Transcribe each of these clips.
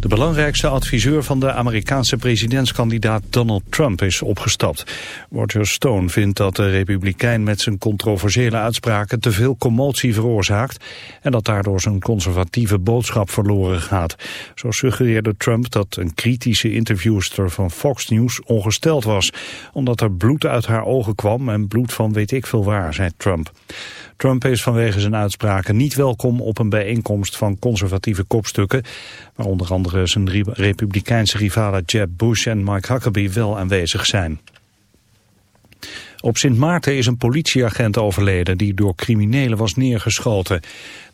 De belangrijkste adviseur van de Amerikaanse presidentskandidaat Donald Trump is opgestapt. Roger Stone vindt dat de republikein met zijn controversiële uitspraken te veel commotie veroorzaakt en dat daardoor zijn conservatieve boodschap verloren gaat. Zo suggereerde Trump dat een kritische interviewster van Fox News ongesteld was, omdat er bloed uit haar ogen kwam en bloed van weet ik veel waar, zei Trump. Trump is vanwege zijn uitspraken niet welkom op een bijeenkomst van conservatieve kopstukken, waar onder andere zijn republikeinse rivalen Jeb Bush en Mike Huckabee wel aanwezig zijn. Op Sint Maarten is een politieagent overleden die door criminelen was neergeschoten.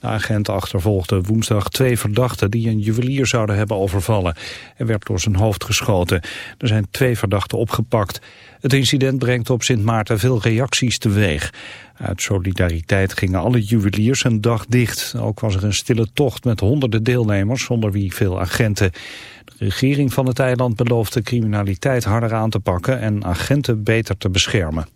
De agent achtervolgde woensdag twee verdachten die een juwelier zouden hebben overvallen. Hij werd door zijn hoofd geschoten. Er zijn twee verdachten opgepakt. Het incident brengt op Sint Maarten veel reacties teweeg. Uit solidariteit gingen alle juweliers een dag dicht. Ook was er een stille tocht met honderden deelnemers, zonder wie veel agenten. De regering van het eiland belooft de criminaliteit harder aan te pakken en agenten beter te beschermen.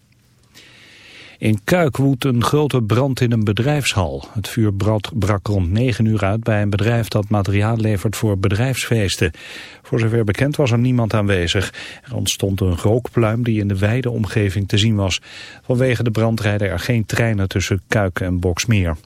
In Kuik woedt een grote brand in een bedrijfshal. Het vuur brak rond 9 uur uit bij een bedrijf dat materiaal levert voor bedrijfsfeesten. Voor zover bekend was er niemand aanwezig. Er ontstond een rookpluim die in de wijde omgeving te zien was. Vanwege de brand rijden er geen treinen tussen Kuik en Boksmeer.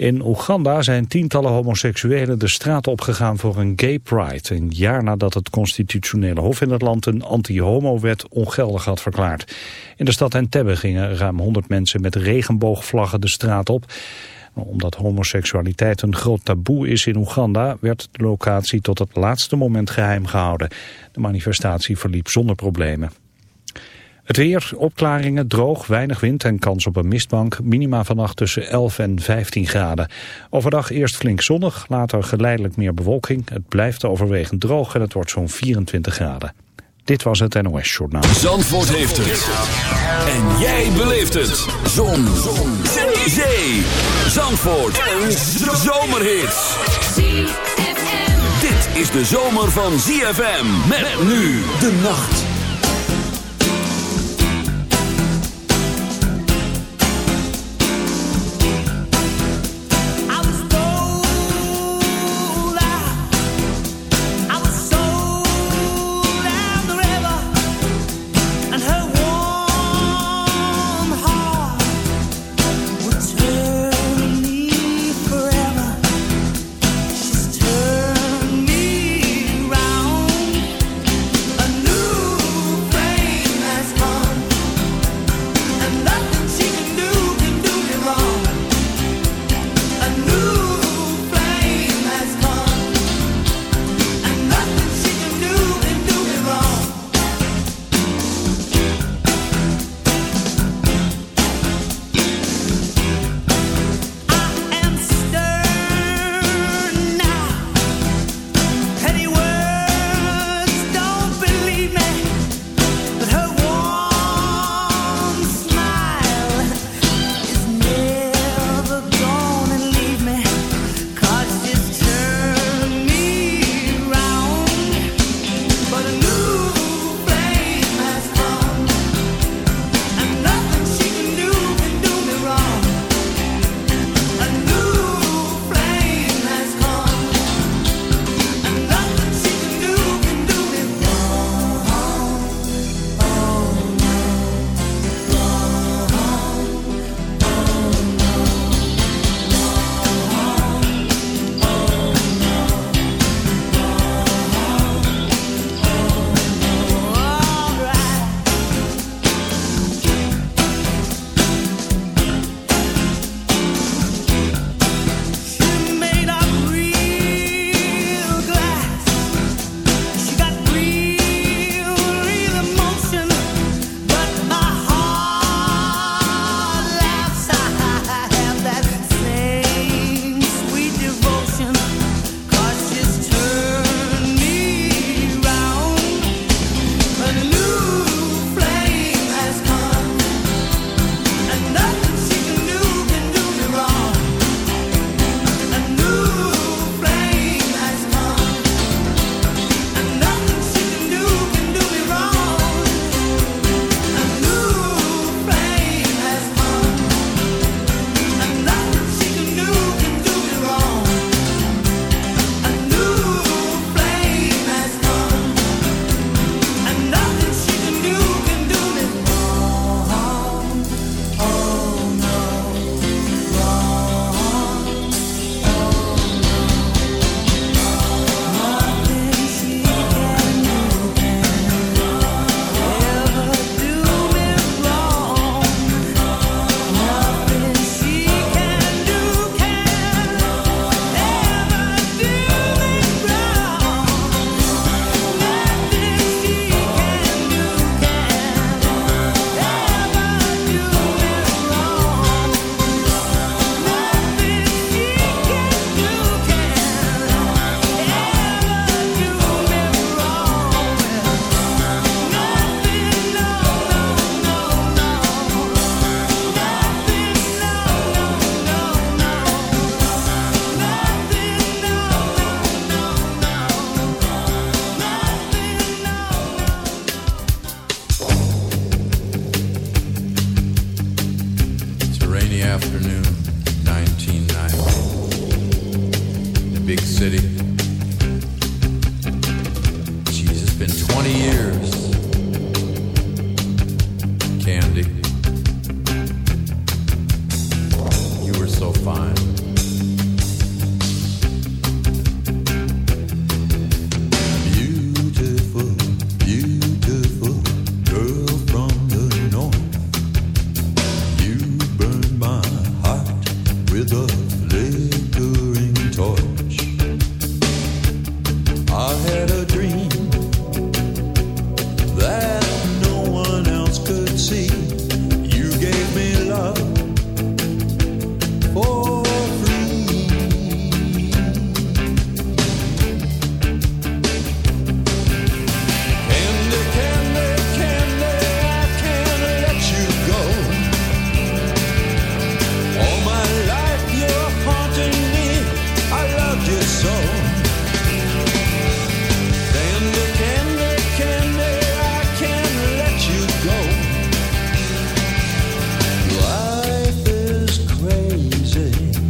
In Oeganda zijn tientallen homoseksuelen de straat opgegaan voor een gay pride. Een jaar nadat het constitutionele hof in het land een anti-homo-wet ongeldig had verklaard. In de stad Entebbe gingen ruim 100 mensen met regenboogvlaggen de straat op. Omdat homoseksualiteit een groot taboe is in Oeganda... werd de locatie tot het laatste moment geheim gehouden. De manifestatie verliep zonder problemen. Het weer, opklaringen, droog, weinig wind en kans op een mistbank. Minima vannacht tussen 11 en 15 graden. Overdag eerst flink zonnig, later geleidelijk meer bewolking. Het blijft overwegend droog en het wordt zo'n 24 graden. Dit was het NOS Journaal. Zandvoort heeft het. En jij beleeft het. Zon. Zon. Zee. Zandvoort. Een zomerhit. Dit is de zomer van ZFM. Met nu de nacht. Crazy.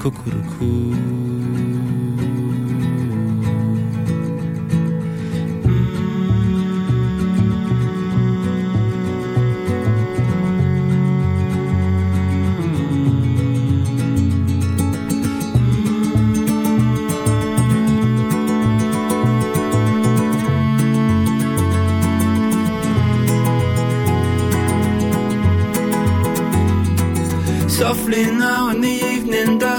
cuckoo-coo. Softly now the evening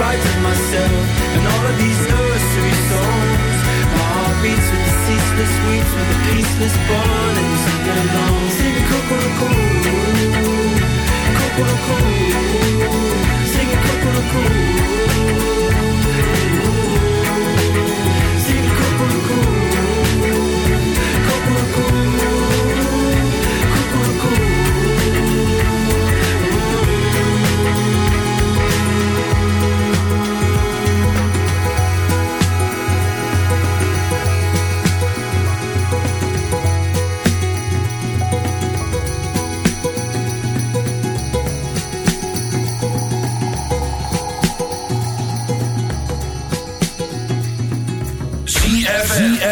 spite myself and all of these nursery songs. My heart beats with the ceaseless weeps, with the peaceless bond and sing along. Sing cuckoo-cuckoo, cuckoo-cuckoo, sing cuckoo-cuckoo.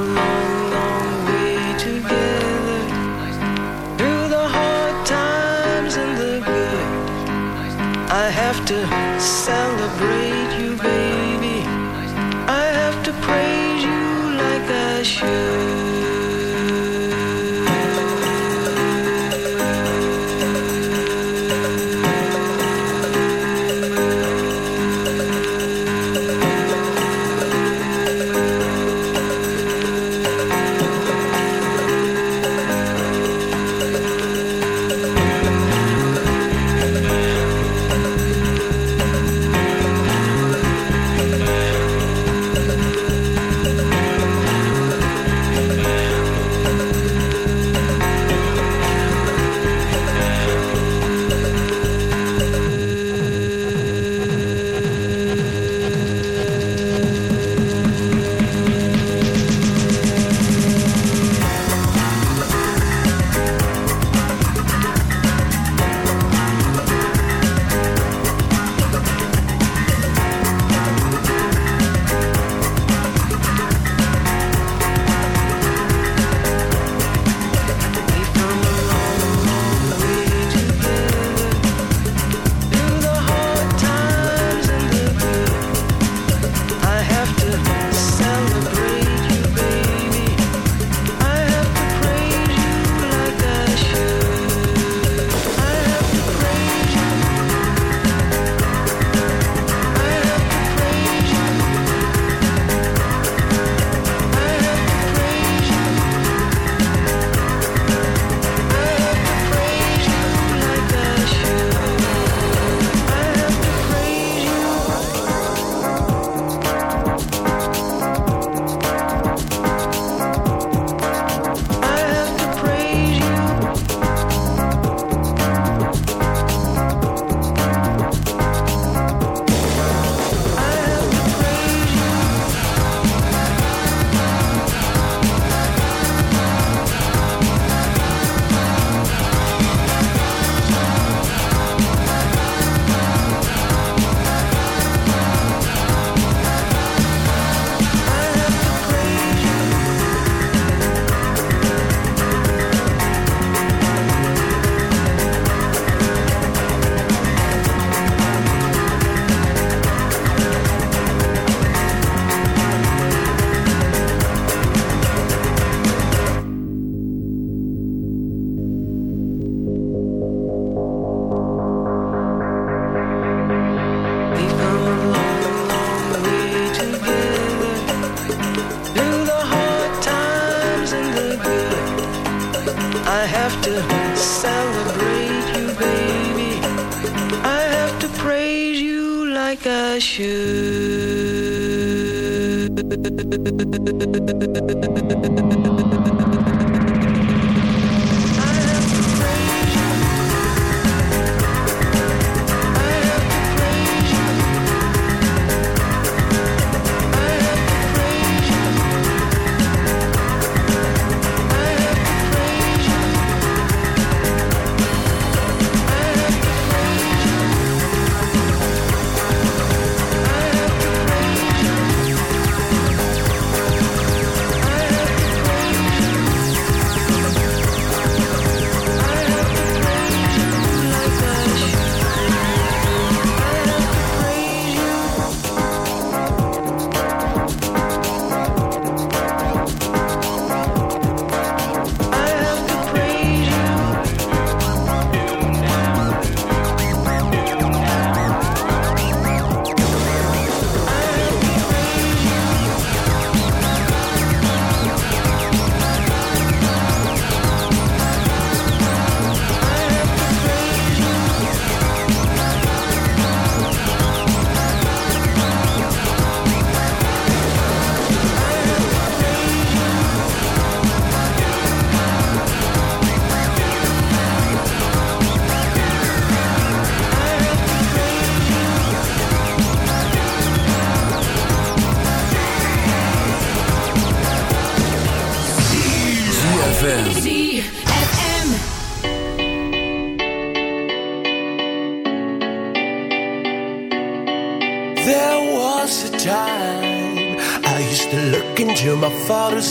Long, long way together.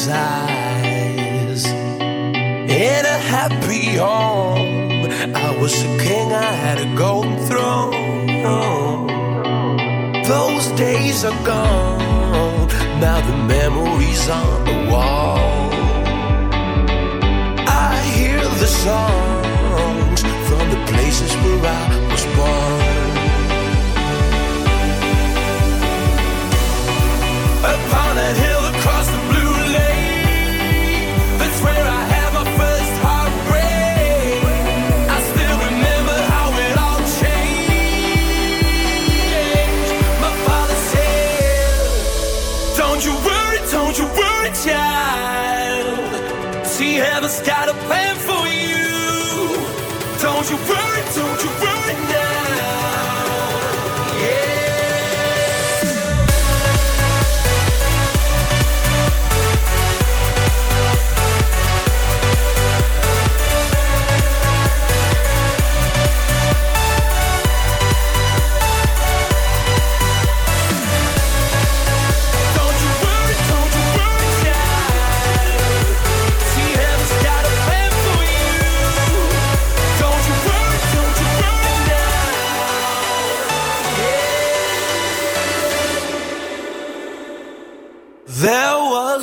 casar.